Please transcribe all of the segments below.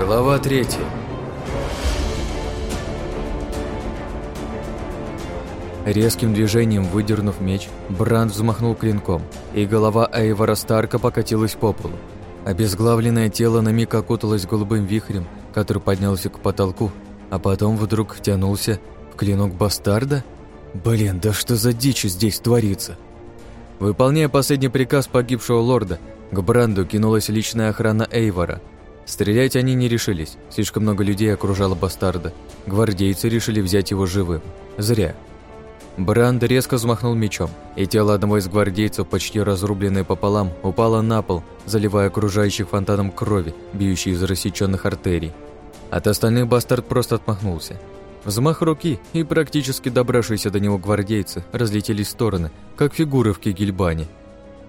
Глава третья. Резким движением выдернув меч, Бранд взмахнул клинком, и голова Эйвора Старка покатилась по полу. Обезглавленное тело на миг окуталось голубым вихрем, который поднялся к потолку, а потом вдруг втянулся в клинок бастарда? Блин, да что за дичь здесь творится? Выполняя последний приказ погибшего лорда, к Бранду кинулась личная охрана Эйвора. Стрелять они не решились, слишком много людей окружало бастарда. Гвардейцы решили взять его живым. Зря. Бранд резко взмахнул мечом, и тело одного из гвардейцев, почти разрубленное пополам, упало на пол, заливая окружающих фонтаном крови, бьющей из рассеченных артерий. От остальных бастард просто отмахнулся. Взмах руки, и практически добравшиеся до него гвардейцы разлетелись в стороны, как фигуры в кегельбане.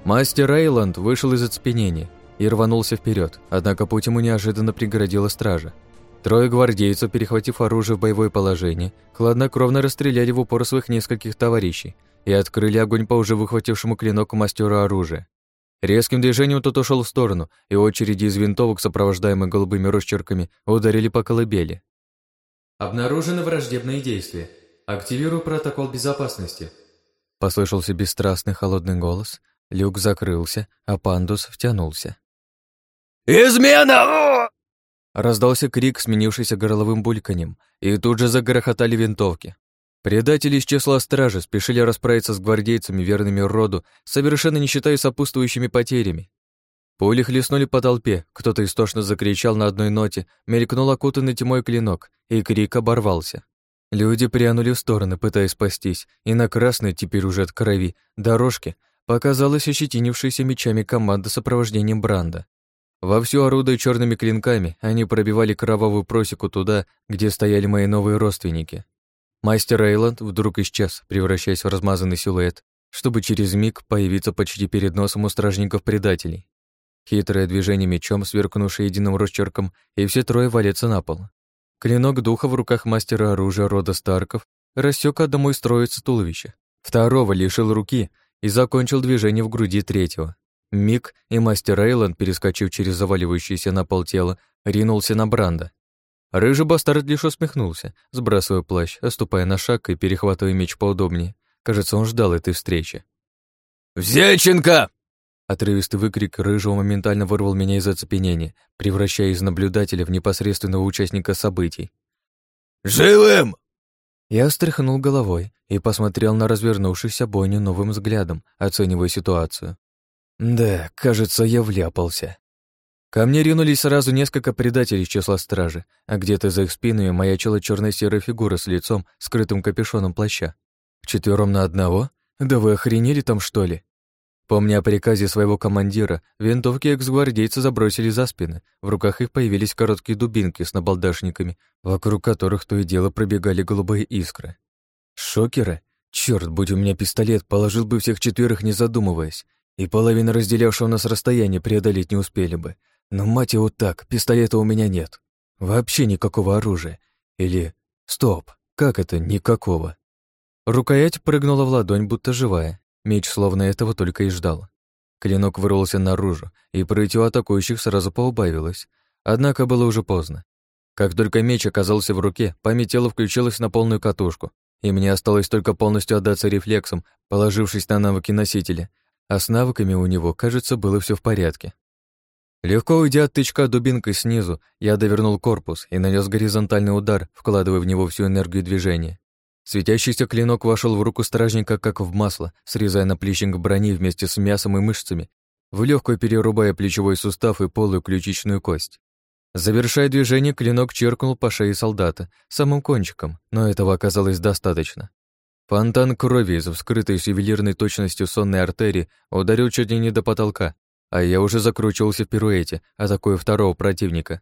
Мастер Эйланд вышел из оцепенения и рванулся вперед, однако путь ему неожиданно преградила стража. Трое гвардейцев, перехватив оружие в боевое положение, хладнокровно расстреляли в упор своих нескольких товарищей и открыли огонь по уже выхватившему клинок мастеру оружия. Резким движением тот ушел в сторону, и очереди из винтовок, сопровождаемые голубыми росчерками, ударили по колыбели. «Обнаружены враждебные действия. Активирую протокол безопасности», Послышался бесстрастный холодный голос, люк закрылся, а пандус втянулся. «Измена!» Раздался крик, сменившийся горловым бульканьем, и тут же загрохотали винтовки. Предатели из числа стражи спешили расправиться с гвардейцами, верными роду, совершенно не считая сопутствующими потерями. Пули хлестнули по толпе, кто-то истошно закричал на одной ноте, мелькнул окутанный тьмой клинок, и крик оборвался. Люди прянули в стороны, пытаясь спастись, и на красной, теперь уже от крови, дорожке показалась ощетинившаяся мечами команда сопровождением Бранда. Вовсю орудуя черными клинками, они пробивали кровавую просеку туда, где стояли мои новые родственники. Мастер Эйланд вдруг исчез, превращаясь в размазанный силуэт, чтобы через миг появиться почти перед носом у стражников-предателей. Хитрое движение мечом, сверкнувшее единым росчерком, и все трое валятся на пол. Клинок духа в руках мастера оружия рода Старков рассек одному из троицы туловища. Второго лишил руки и закончил движение в груди третьего. Миг, и мастер Эйланд, перескочив через заваливающееся на пол тело, ринулся на Бранда. Рыжий бастард лишь усмехнулся, сбрасывая плащ, оступая на шаг и перехватывая меч поудобнее. Кажется, он ждал этой встречи. «Взяченко!» Отрывистый выкрик Рыжего моментально вырвал меня из оцепенения, превращая из наблюдателя в непосредственного участника событий. «Живым!» Я встряхнул головой и посмотрел на развернувшуюся бойню новым взглядом, оценивая ситуацию. Да, кажется, я вляпался. Ко мне ринулись сразу несколько предателей из числа стражи, а где-то за их спинами маячила черная серая фигура с лицом, скрытым капюшоном плаща. Вчетвером на одного? Да вы охренели там, что ли? Помня о приказе своего командира, винтовки экс-гвардейцы забросили за спины. В руках их появились короткие дубинки с набалдашниками, вокруг которых то и дело пробегали голубые искры. Шокеры? Черт, будь у меня пистолет, положил бы всех четверых, не задумываясь и половину разделявшего нас расстояния преодолеть не успели бы. Но, мать его, так, пистолета у меня нет. Вообще никакого оружия. Или... Стоп, как это никакого? Рукоять прыгнула в ладонь, будто живая. Меч словно этого только и ждал. Клинок вырвался наружу, и прыть у атакующих сразу поубавилось. Однако было уже поздно. Как только меч оказался в руке, память тела включилась на полную катушку, и мне осталось только полностью отдаться рефлексам, положившись на навыки носителя, а с навыками у него, кажется, было все в порядке. Легко уйдя от тычка дубинкой снизу, я довернул корпус и нанес горизонтальный удар, вкладывая в него всю энергию движения. Светящийся клинок вошел в руку стражника как в масло, срезая наплечник брони вместе с мясом и мышцами, в легкую перерубая плечевой сустав и полую ключичную кость. Завершая движение, клинок черкнул по шее солдата, самым кончиком, но этого оказалось достаточно. Фонтан крови из вскрытой с ювелирной точностью сонной артерии ударил чуть ли не до потолка, а я уже закручивался в пируэте, атакуя второго противника.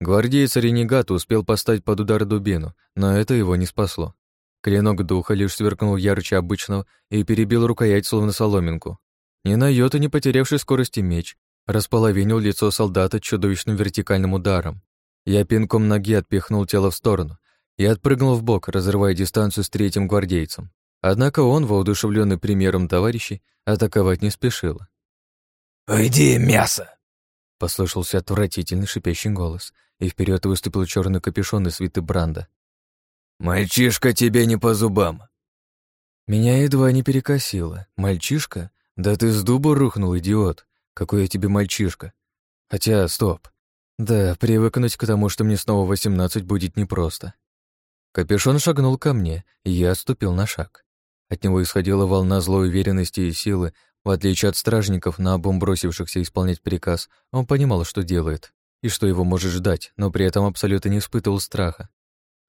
Гвардеец-ренегат успел поставить под удар дубину, но это его не спасло. Клинок духа лишь сверкнул ярче обычного и перебил рукоять, словно соломинку. Ни на йоту не потерявший скорости меч, располовинил лицо солдата чудовищным вертикальным ударом. Я пинком ноги отпихнул тело в сторону, и отпрыгнул в бок, разрывая дистанцию с третьим гвардейцем. Однако он, воодушевленный примером товарищей, атаковать не спешил. «Уйди, мясо!» Послышался отвратительный шипящий голос, и вперед выступил черный капюшон из свиты Бранда. «Мальчишка тебе не по зубам!» Меня едва не перекосило. «Мальчишка? Да ты с дуба рухнул, идиот! Какой я тебе мальчишка!» Хотя, стоп. Да, привыкнуть к тому, что мне снова восемнадцать, будет непросто. Капюшон шагнул ко мне, и я отступил на шаг. От него исходила волна злой уверенности и силы. В отличие от стражников, наобум бросившихся исполнять приказ, он понимал, что делает, и что его может ждать, но при этом абсолютно не испытывал страха.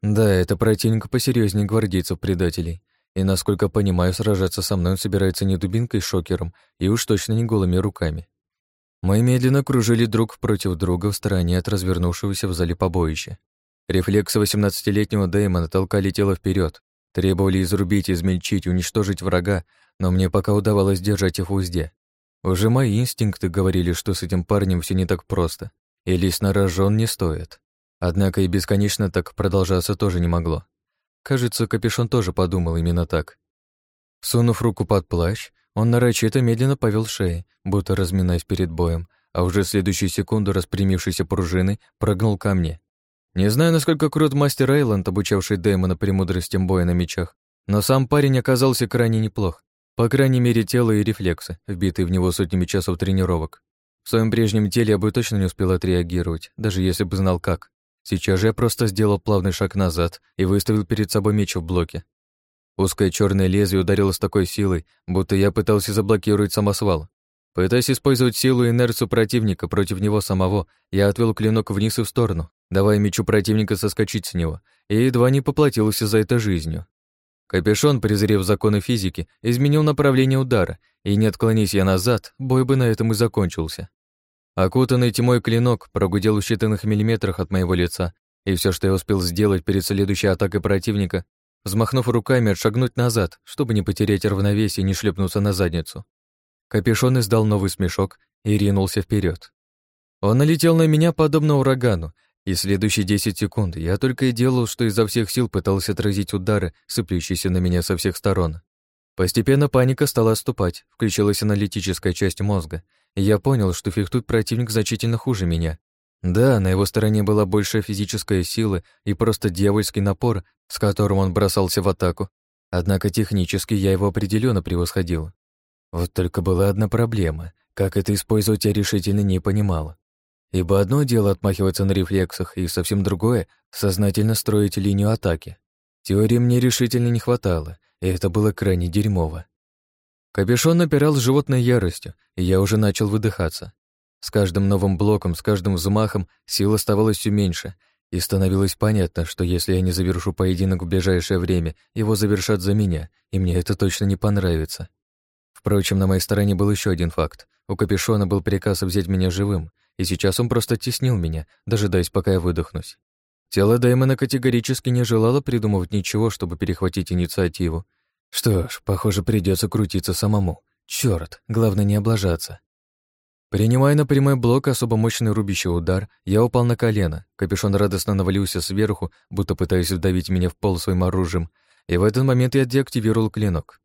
Да, это противник посерьезнее гвардейцев-предателей, и, насколько понимаю, сражаться со мной он собирается не дубинкой-шокером и уж точно не голыми руками. Мы медленно кружили друг против друга в стороне от развернувшегося в зале побоища. Рефлексы 18-летнего Дэймона толкали тело вперед, требовали изрубить, измельчить, уничтожить врага, но мне пока удавалось держать их в узде. Уже мои инстинкты говорили, что с этим парнем все не так просто, и лезть на рожон не стоит. Однако и бесконечно так продолжаться тоже не могло. Кажется, капюшон тоже подумал именно так. Сунув руку под плащ, он нарочито медленно повел шеей, будто разминаясь перед боем, а уже следующую секунду распрямившейся пружины прыгнул ко мне. Не знаю, насколько крут мастер Эйланд, обучавший Дэймона премудростям боя на мечах, но сам парень оказался крайне неплох. По крайней мере, тело и рефлексы, вбитые в него сотнями часов тренировок. В своем прежнем теле я бы точно не успел отреагировать, даже если бы знал как. Сейчас же я просто сделал плавный шаг назад и выставил перед собой меч в блоке. Узкое черное лезвие ударило с такой силой, будто я пытался заблокировать самосвал. Пытаясь использовать силу и инерцию противника против него самого, я отвел клинок вниз и в сторону, давая мечу противника соскочить с него, и едва не поплатился за это жизнью. Капюшон, презрев законы физики, изменил направление удара, и не отклонись я назад, бой бы на этом и закончился. Окутанный тьмой клинок прогудел в считанных миллиметрах от моего лица, и все, что я успел сделать перед следующей атакой противника, взмахнув руками, отшагнуть назад, чтобы не потерять равновесие и не шлепнуться на задницу. Капюшон издал новый смешок и ринулся вперед. Он налетел на меня подобно урагану, и следующие 10 секунд я только и делал, что изо всех сил пытался отразить удары, сыплющиеся на меня со всех сторон. Постепенно паника стала отступать, включилась аналитическая часть мозга, и я понял, что фехтует противник значительно хуже меня. Да, на его стороне была большая физическая сила и просто дьявольский напор, с которым он бросался в атаку. Однако технически я его определенно превосходил. Вот только была одна проблема. Как это использовать я решительно не понимала. Ибо одно дело отмахиваться на рефлексах, и совсем другое — сознательно строить линию атаки. Теории мне решительно не хватало, и это было крайне дерьмово. Капюшон напирал с животной яростью, и я уже начал выдыхаться. С каждым новым блоком, с каждым взмахом сил оставалось все меньше, и становилось понятно, что если я не завершу поединок в ближайшее время, его завершат за меня, и мне это точно не понравится. Впрочем, на моей стороне был еще один факт. У Капюшона был приказ взять меня живым, и сейчас он просто теснил меня, дожидаясь, пока я выдохнусь. Тело Дэймона категорически не желало придумывать ничего, чтобы перехватить инициативу. Что ж, похоже, придется крутиться самому. Черт, главное не облажаться. Принимая на прямой блок особо мощный рубящий удар, я упал на колено. Капюшон радостно навалился сверху, будто пытаясь вдавить меня в пол своим оружием, и в этот момент я деактивировал клинок.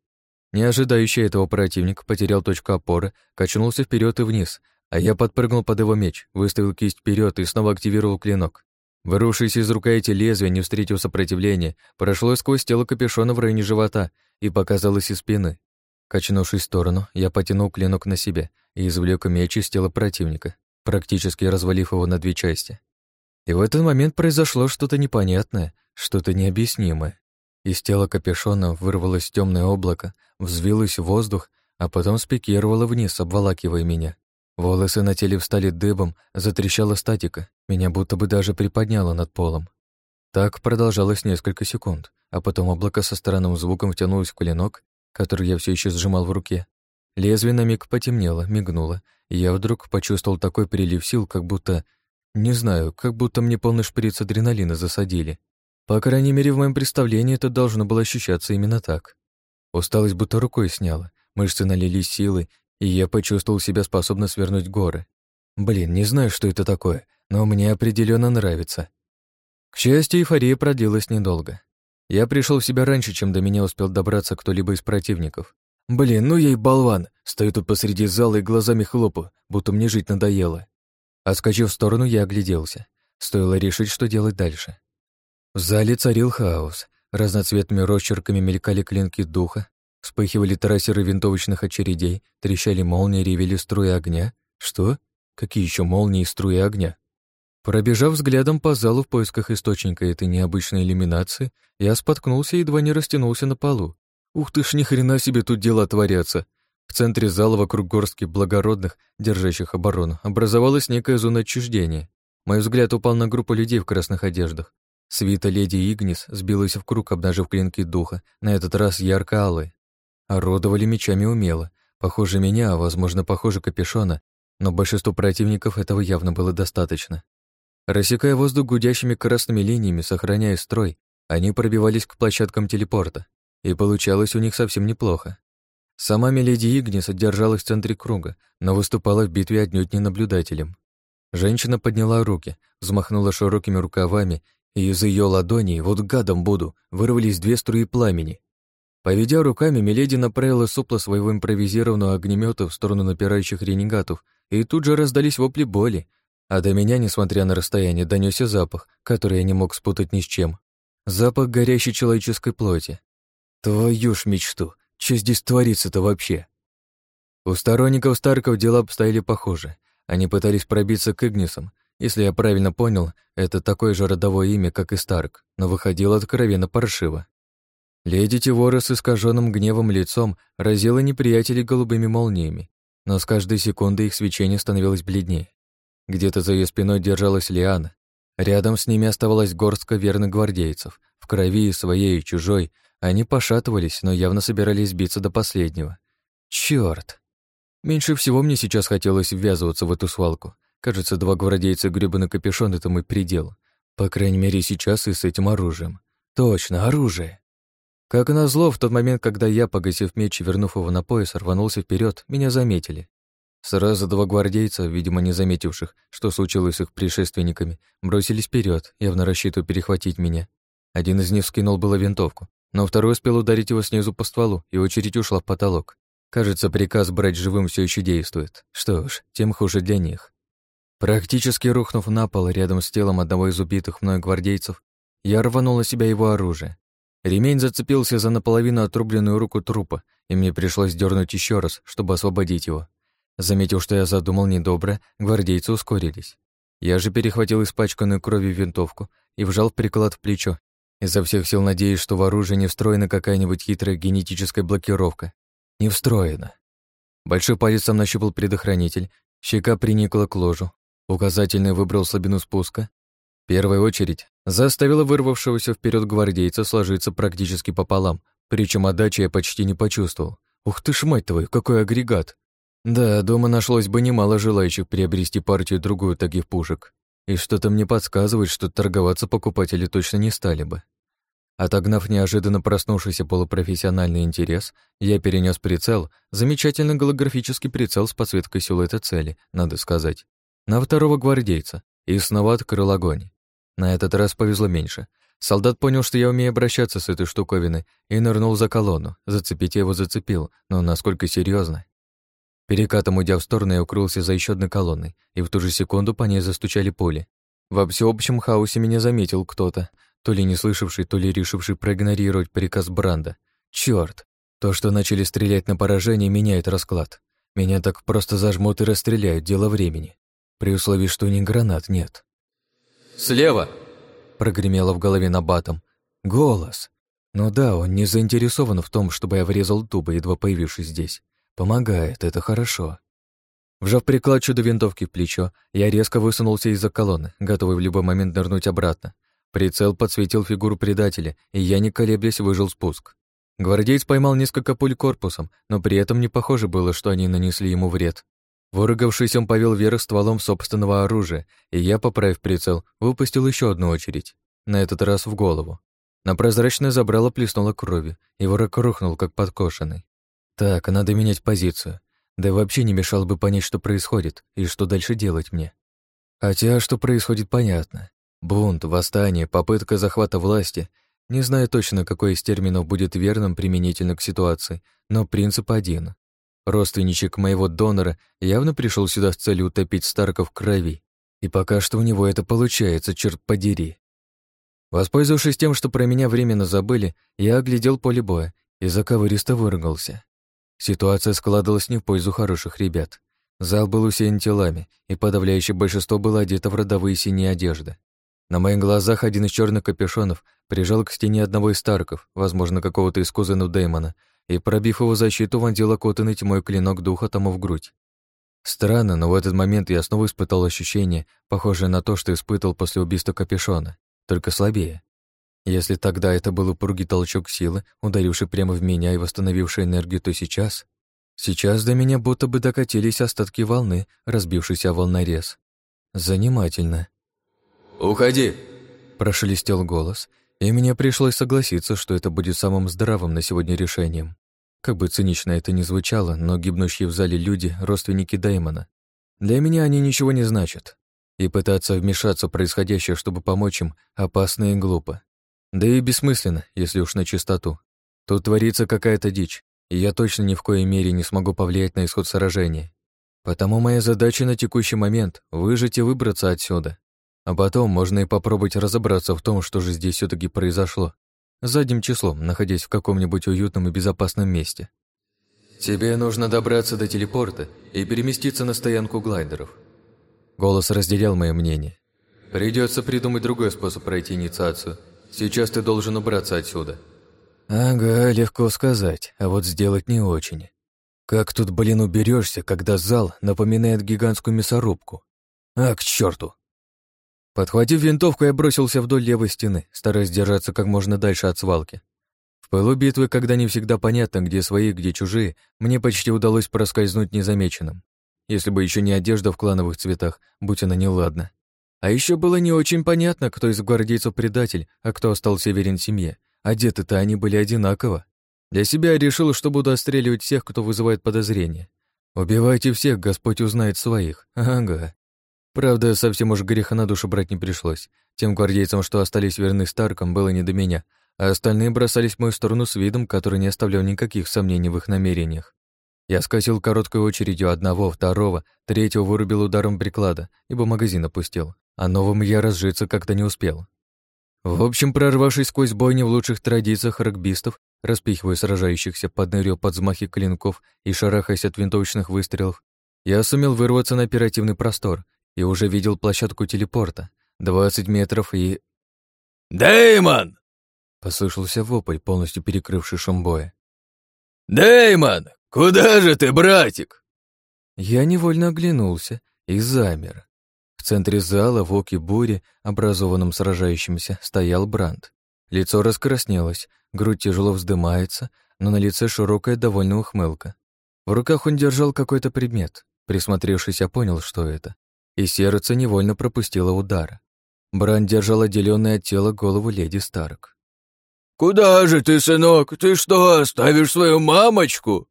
Не ожидающий этого противник потерял точку опоры, качнулся вперед и вниз, а я подпрыгнул под его меч, выставил кисть вперед и снова активировал клинок. Вырвавшись из рукояти лезвия, не встретив сопротивления, прошло сквозь тело капюшона в районе живота и показалось из спины. Качнувшись в сторону, я потянул клинок на себя и извлек меч из тела противника, практически развалив его на две части. И в этот момент произошло что-то непонятное, что-то необъяснимое. Из тела капюшона вырвалось темное облако, взвилось в воздух, а потом спикировало вниз, обволакивая меня. Волосы на теле встали дыбом, затрещала статика, меня будто бы даже приподняло над полом. Так продолжалось несколько секунд, а потом облако со странным звуком втянулось в клинок, который я все еще сжимал в руке. Лезвие на миг потемнело, мигнуло, и я вдруг почувствовал такой прилив сил, как будто... Не знаю, как будто мне полный шприц адреналина засадили. По крайней мере, в моем представлении это должно было ощущаться именно так. Усталость будто рукой сняла, мышцы налились силой, и я почувствовал себя способным свернуть горы. Блин, не знаю, что это такое, но мне определенно нравится. К счастью, эйфория продлилась недолго. Я пришел в себя раньше, чем до меня успел добраться кто-либо из противников. Блин, ну я и болван. Стою тут посреди зала и глазами хлопаю, будто мне жить надоело. Отскочив в сторону, я огляделся. Стоило решить, что делать дальше. В зале царил хаос. Разноцветными росчерками мелькали клинки духа, вспыхивали трассеры винтовочных очередей, трещали молнии, ревели струи огня. Что? Какие еще молнии и струи огня? Пробежав взглядом по залу в поисках источника этой необычной иллюминации, я споткнулся и едва не растянулся на полу. Ух ты ж, ни хрена себе тут дела творятся. В центре зала вокруг горстки благородных, держащих оборону, образовалась некая зона отчуждения. Мой взгляд упал на группу людей в красных одеждах. Свита леди Игнис сбилась в круг, обнажив клинки духа, на этот раз ярко-алые. Орудовали мечами умело. Похоже меня, а, возможно, похоже капюшона, но большинству противников этого явно было достаточно. Рассекая воздух гудящими красными линиями, сохраняя строй, они пробивались к площадкам телепорта, и получалось у них совсем неплохо. Сама Меледи Игнис держалась в центре круга, но выступала в битве отнюдь не наблюдателем. Женщина подняла руки, взмахнула широкими рукавами и из ее ладоней, вот гадом буду, вырвались две струи пламени. Поведя руками, Миледи направила сопла своего импровизированного огнемета в сторону напирающих ренегатов, и тут же раздались вопли боли, а до меня, несмотря на расстояние, донесся запах, который я не мог спутать ни с чем. Запах горящей человеческой плоти. Твою ж мечту, что здесь творится-то вообще? У сторонников Старков дела обстояли похоже. Они пытались пробиться к Игнисам, если я правильно понял, это такое же родовое имя, как и Старк, но выходило откровенно паршиво. Леди Тивора с искаженным гневом лицом разила неприятелей голубыми молниями, но с каждой секундой их свечение становилось бледнее. Где-то за ее спиной держалась Лиана. Рядом с ними оставалась горстка верных гвардейцев. В крови своей и чужой они пошатывались, но явно собирались биться до последнего. Чёрт! Меньше всего мне сейчас хотелось ввязываться в эту свалку. Кажется, два гвардейца гребаный капюшон — это мой предел. По крайней мере, сейчас и с этим оружием. Точно, оружие. Как назло, в тот момент, когда я, погасив меч и вернув его на пояс, рванулся вперед, меня заметили. Сразу два гвардейца, видимо, не заметивших, что случилось с их предшественниками, бросились вперед, явно рассчитывая перехватить меня. Один из них скинул было винтовку, но второй успел ударить его снизу по стволу, и очередь ушла в потолок. Кажется, приказ брать живым все еще действует. Что ж, тем хуже для них. Практически рухнув на пол рядом с телом одного из убитых мной гвардейцев, я рванул на себя его оружие. Ремень зацепился за наполовину отрубленную руку трупа, и мне пришлось дернуть еще раз, чтобы освободить его. Заметив, что я задумал недобро, гвардейцы ускорились. Я же перехватил испачканную кровью винтовку и вжал приклад в плечо, изо всех сил надеясь, что в оружии не встроена какая-нибудь хитрая генетическая блокировка. Не встроена. Большой палец сам нащупал предохранитель, щека приникла к ложу, Указательный выбрал слабину спуска. Первая очередь заставила вырвавшегося вперед гвардейца сложиться практически пополам, причем отдачи я почти не почувствовал. Ух ты ж, мать твою, какой агрегат! Да, дома нашлось бы немало желающих приобрести партию-другую таких пушек. И что-то мне подсказывает, что торговаться покупатели точно не стали бы. Отогнав неожиданно проснувшийся полупрофессиональный интерес, я перенес прицел, замечательный голографический прицел с подсветкой силуэта цели, надо сказать, на второго гвардейца и снова открыл огонь. На этот раз повезло меньше. Солдат понял, что я умею обращаться с этой штуковиной, и нырнул за колонну. Зацепить я его зацепил, но насколько серьезно. Перекатом уйдя в сторону, я укрылся за еще одной колонной, и в ту же секунду по ней застучали пули. Во всеобщем хаосе меня заметил кто-то, то ли не слышавший, то ли решивший проигнорировать приказ Бранда. Черт! То, что начали стрелять на поражение, меняет расклад. Меня так просто зажмут и расстреляют, дело времени при условии, что ни гранат нет. «Слева!» — прогремело в голове набатом. «Голос!» Ну да, он не заинтересован в том, чтобы я врезал дуба, едва появившись здесь. Помогает, это хорошо. Вжав приклад чудо винтовки в плечо, я резко высунулся из-за колонны, готовый в любой момент нырнуть обратно. Прицел подсветил фигуру предателя, и я, не колеблясь, выжил спуск. Гвардейц поймал несколько пуль корпусом, но при этом не похоже было, что они нанесли ему вред. Выругавшись, он повел вверх стволом собственного оружия, и я, поправив прицел, выпустил еще одну очередь, на этот раз в голову. На прозрачное забрало плеснуло кровью, и ворог рухнул, как подкошенный. Так, надо менять позицию. Да и вообще не мешало бы понять, что происходит, и что дальше делать мне. Хотя, что происходит, понятно. Бунт, восстание, попытка захвата власти. Не знаю точно, какой из терминов будет верным применительно к ситуации, но принцип один. Родственничек моего донора явно пришел сюда с целью утопить Старка в крови. И пока что у него это получается, черт подери. Воспользовавшись тем, что про меня временно забыли, я оглядел поле боя и заковыристо выругался. Ситуация складывалась не в пользу хороших ребят. Зал был усеян телами, и подавляющее большинство было одето в родовые синие одежды. На моих глазах один из черных капюшонов прижал к стене одного из старков, возможно, какого-то из кузенов Дэймона, и, пробив его защиту, вонзил окутанный тьмой клинок духа тому в грудь. Странно, но в этот момент я снова испытал ощущение, похожее на то, что испытывал после убийства капюшона, только слабее. Если тогда это был упругий толчок силы, ударивший прямо в меня и восстановивший энергию, то сейчас... Сейчас до меня будто бы докатились остатки волны, разбившейся о волнорез. Занимательно. «Уходи!» — прошелестел голос, и мне пришлось согласиться, что это будет самым здравым на сегодня решением. Как бы цинично это ни звучало, но гибнущие в зале люди — родственники Дэймона. Для меня они ничего не значат. И пытаться вмешаться в происходящее, чтобы помочь им, опасно и глупо. Да и бессмысленно, если уж на чистоту. Тут творится какая-то дичь, и я точно ни в коей мере не смогу повлиять на исход сражения. Потому моя задача на текущий момент — выжить и выбраться отсюда. А потом можно и попробовать разобраться в том, что же здесь все таки произошло. Задним числом, находясь в каком-нибудь уютном и безопасном месте. «Тебе нужно добраться до телепорта и переместиться на стоянку глайдеров». Голос разделял мое мнение. Придется придумать другой способ пройти инициацию. Сейчас ты должен убраться отсюда». «Ага, легко сказать, а вот сделать не очень. Как тут, блин, уберешься, когда зал напоминает гигантскую мясорубку? А, к черту! Подхватив винтовку, я бросился вдоль левой стены, стараясь держаться как можно дальше от свалки. В пылу битвы, когда не всегда понятно, где свои, где чужие, мне почти удалось проскользнуть незамеченным. Если бы еще не одежда в клановых цветах, будь она неладна. А еще было не очень понятно, кто из гвардейцев предатель, а кто остался верен семье. Одеты-то они были одинаково. Для себя я решил, что буду отстреливать всех, кто вызывает подозрения. Убивайте всех, Господь узнает своих. Ага. Правда, совсем уж греха на душу брать не пришлось. Тем гвардейцам, что остались верны Старкам, было не до меня, а остальные бросались в мою сторону с видом, который не оставлял никаких сомнений в их намерениях. Я скосил короткой очередью одного, второго, третьего вырубил ударом приклада, ибо магазин опустил, а новым я разжиться как-то не успел. В общем, прорвавшись сквозь бойни в лучших традициях регбистов, распихивая сражающихся, поднырил под взмахи клинков и шарахаясь от винтовочных выстрелов, я сумел вырваться на оперативный простор и уже видел площадку телепорта. Двадцать метров и... «Дэймон!» — послышался вопль, полностью перекрывший шум боя. «Дэймон! Куда же ты, братик?» Я невольно оглянулся и замер. В центре зала в оке бури, образованном сражающимся, стоял Бранд. Лицо раскраснелось, грудь тяжело вздымается, но на лице широкая довольная ухмылка. В руках он держал какой-то предмет. Присмотревшись, я понял, что это и сердце невольно пропустило удар. Бран держал отделенное от тела голову леди Старк. «Куда же ты, сынок? Ты что, оставишь свою мамочку?»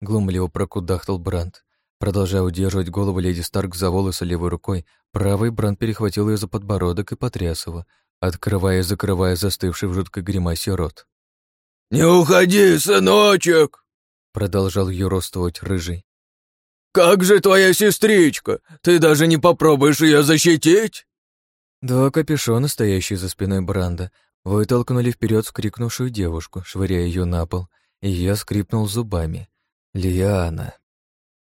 Глумливо прокудахтал Бранд. Продолжая удерживать голову леди Старк за волосы левой рукой, правый Бранд перехватил ее за подбородок и потряс его, открывая и закрывая застывший в жуткой гримасе рот. «Не уходи, сыночек!» Продолжал юродствовать рыжий. «Как же твоя сестричка? Ты даже не попробуешь ее защитить?» Два капюшона, стоящие за спиной Бранда, вытолкнули вперед скрикнувшую девушку, швыряя ее на пол, и я скрипнул зубами. «Лиана!»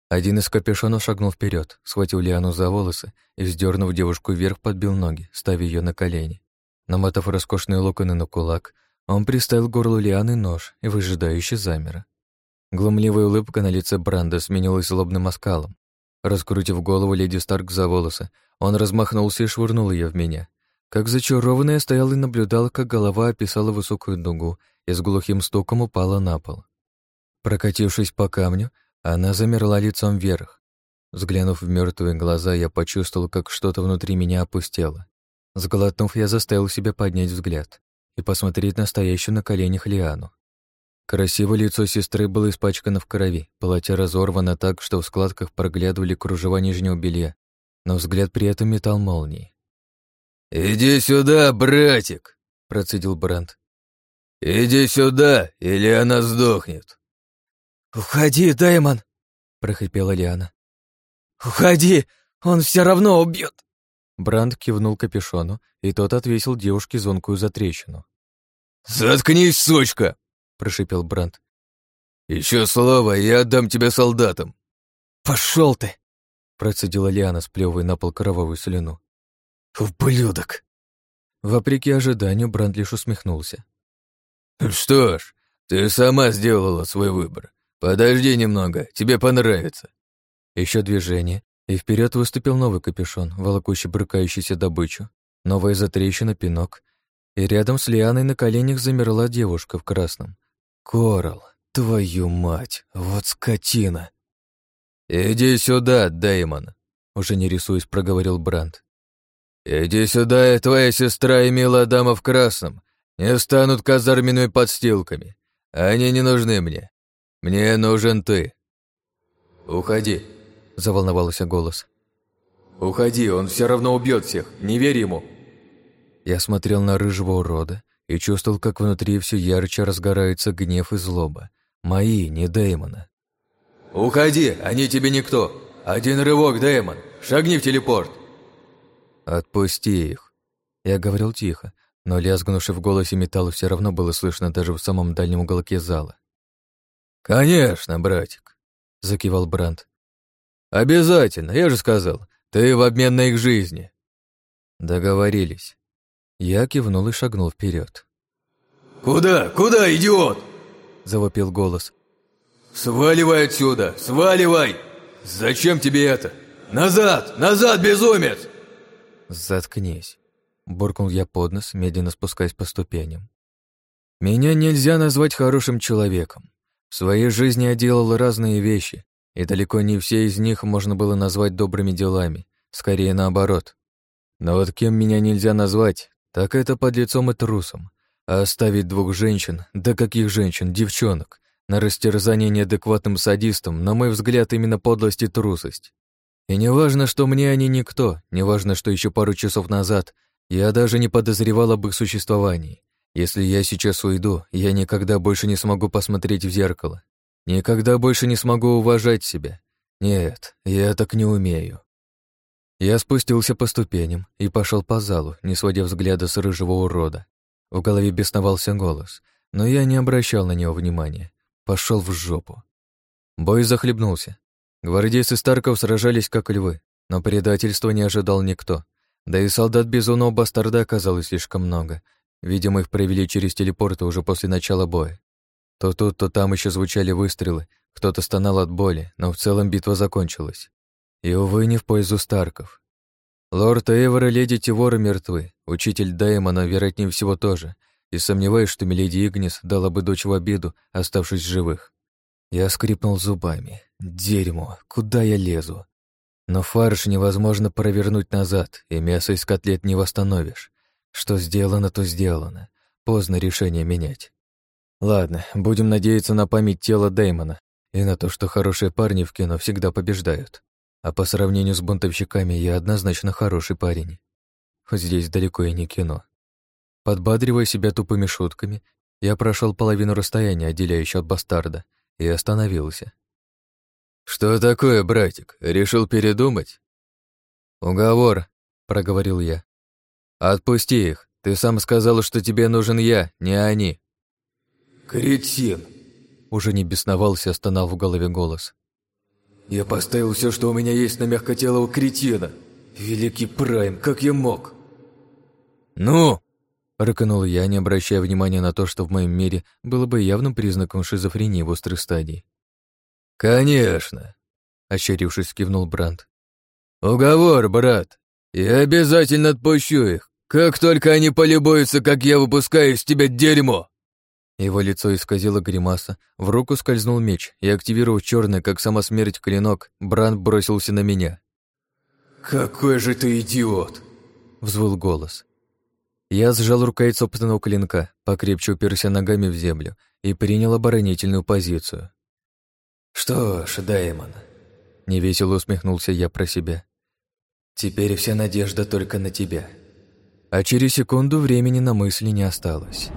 Один из капюшонов шагнул вперед, схватил Лиану за волосы и, вздернув девушку вверх, подбил ноги, ставя ее на колени. Намотав роскошные локоны на кулак, он приставил горлу Лианы нож и выжидающе замер. Глумливая улыбка на лице Бранда сменилась злобным оскалом. Раскрутив голову леди Старк за волосы, он размахнулся и швырнул ее в меня. Как зачарованная стоял и наблюдал, как голова описала высокую дугу и с глухим стуком упала на пол. Прокатившись по камню, она замерла лицом вверх. Взглянув в мертвые глаза, я почувствовал, как что-то внутри меня опустело. Сглотнув, я заставил себя поднять взгляд и посмотреть на стоящую на коленях Лиану. Красивое лицо сестры было испачкано в крови, платье разорвано так, что в складках проглядывали кружева нижнего белья, но взгляд при этом метал молнии. «Иди сюда, братик!» — процедил Бранд. «Иди сюда, или она сдохнет!» «Уходи, Дэймон!» — прохрипела Лиана. «Уходи! Он все равно убьет!» Бранд кивнул капюшону, и тот отвесил девушке звонкую затрещину. «Заткнись, сучка!» — прошипел Бранд. Еще слово, и я отдам тебя солдатам!» Пошел ты!» — процедила Лиана, сплевывая на пол кровавую слюну. «Ублюдок!» Вопреки ожиданию, Бранд лишь усмехнулся. «Что ж, ты сама сделала свой выбор. Подожди немного, тебе понравится». Еще движение, и вперед выступил новый капюшон, волокущий брыкающийся добычу, новая затрещина, пинок, и рядом с Лианой на коленях замерла девушка в красном. Корал, твою мать, вот скотина. «Иди сюда, Дэймон», — уже не рисуясь, проговорил Бранд. «Иди сюда, и твоя сестра и милая дама в красном не станут казарменными подстилками. Они не нужны мне. Мне нужен ты». «Уходи», — заволновался голос. «Уходи, он все равно убьет всех, не верь ему». Я смотрел на рыжего урода и чувствовал, как внутри все ярче разгорается гнев и злоба. Мои, не Дэймона. «Уходи, они тебе никто. Один рывок, Дэймон. Шагни в телепорт». «Отпусти их!» Я говорил тихо, но лязгнувший в голосе металл все равно было слышно даже в самом дальнем уголке зала. «Конечно, братик», — закивал Бранд. «Обязательно, я же сказал, ты в обмен на их жизни». Договорились. Я кивнул и шагнул вперед. «Куда? Куда, идиот?» — завопил голос. «Сваливай отсюда! Сваливай! Зачем тебе это? Назад! Назад, безумец!» «Заткнись!» — буркнул я под нос, медленно спускаясь по ступеням. «Меня нельзя назвать хорошим человеком. В своей жизни я делал разные вещи, и далеко не все из них можно было назвать добрыми делами, скорее наоборот. Но вот кем меня нельзя назвать, так это подлецом и трусом. А оставить двух женщин, да каких женщин, девчонок, на растерзание неадекватным садистам, на мой взгляд, именно подлость и трусость. И не важно, что мне они никто, не важно, что еще пару часов назад я даже не подозревал об их существовании. Если я сейчас уйду, я никогда больше не смогу посмотреть в зеркало. Никогда больше не смогу уважать себя. Нет, я так не умею. Я спустился по ступеням и пошел по залу, не сводя взгляда с рыжего урода. В голове бесновался голос, но я не обращал на него внимания. Пошел в жопу. Бой захлебнулся. Гвардейцы Старков сражались как львы, но предательства не ожидал никто. Да и солдат безумного бастарда оказалось слишком много. Видимо, их провели через телепорты уже после начала боя. То тут, то там еще звучали выстрелы, кто-то стонал от боли, но в целом битва закончилась. И, увы, не в пользу Старков. Лорд Эйвор и леди Тивора мертвы, учитель Даймона, вероятнее всего, тоже, и сомневаюсь, что миледи Игнис дала бы дочь в обиду, оставшись живых. Я скрипнул зубами. Дерьмо, куда я лезу? Но фарш невозможно провернуть назад, и мясо из котлет не восстановишь. Что сделано, то сделано. Поздно решение менять. Ладно, будем надеяться на память тела Дэймона и на то, что хорошие парни в кино всегда побеждают. А по сравнению с бунтовщиками я однозначно хороший парень. Здесь далеко и не кино. Подбадривая себя тупыми шутками, я прошел половину расстояния, отделяющего от бастарда, и остановился. «Что такое, братик? Решил передумать?» «Уговор», — проговорил я. «Отпусти их. Ты сам сказал, что тебе нужен я, не они». «Кретин!» Уже не бесновался, стонал в голове голос. «Я поставил все, что у меня есть на мягкотелого кретина. Великий Прайм, как я мог?» «Ну!» — рыкнул я, не обращая внимания на то, что в моем мире было бы явным признаком шизофрении в острой стадии. «Конечно!» — ощерившись, кивнул Бранд. «Уговор, брат. Я обязательно отпущу их, как только они полюбуются, как я выпускаю из тебя дерьмо!» Его лицо исказило гримаса, в руку скользнул меч, и, активировав черный, как сама смерть, клинок, Бранд бросился на меня. «Какой же ты идиот!» — взвыл голос. Я сжал рукоять собственного клинка, покрепче уперся ногами в землю и принял оборонительную позицию. «Что ж, Даймон», — невесело усмехнулся я про себя. «Теперь вся надежда только на тебя». А через секунду времени на мысли не осталось.